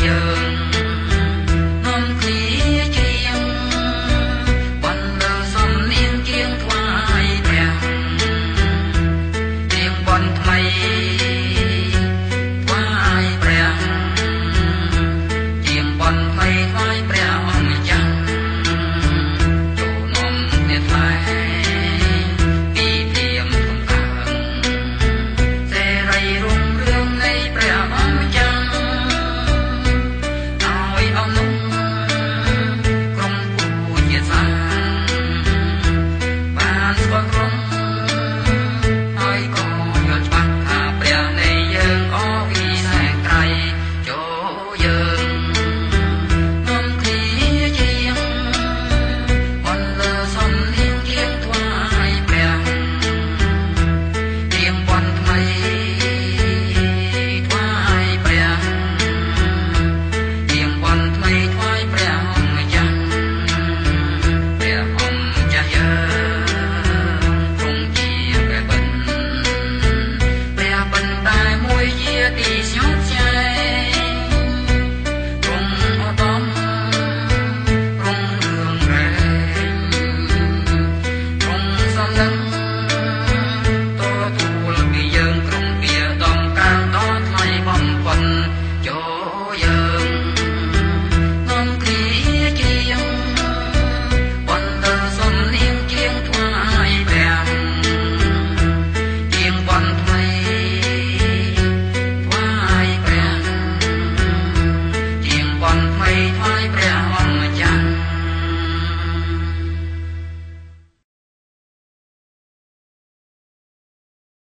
Yeah.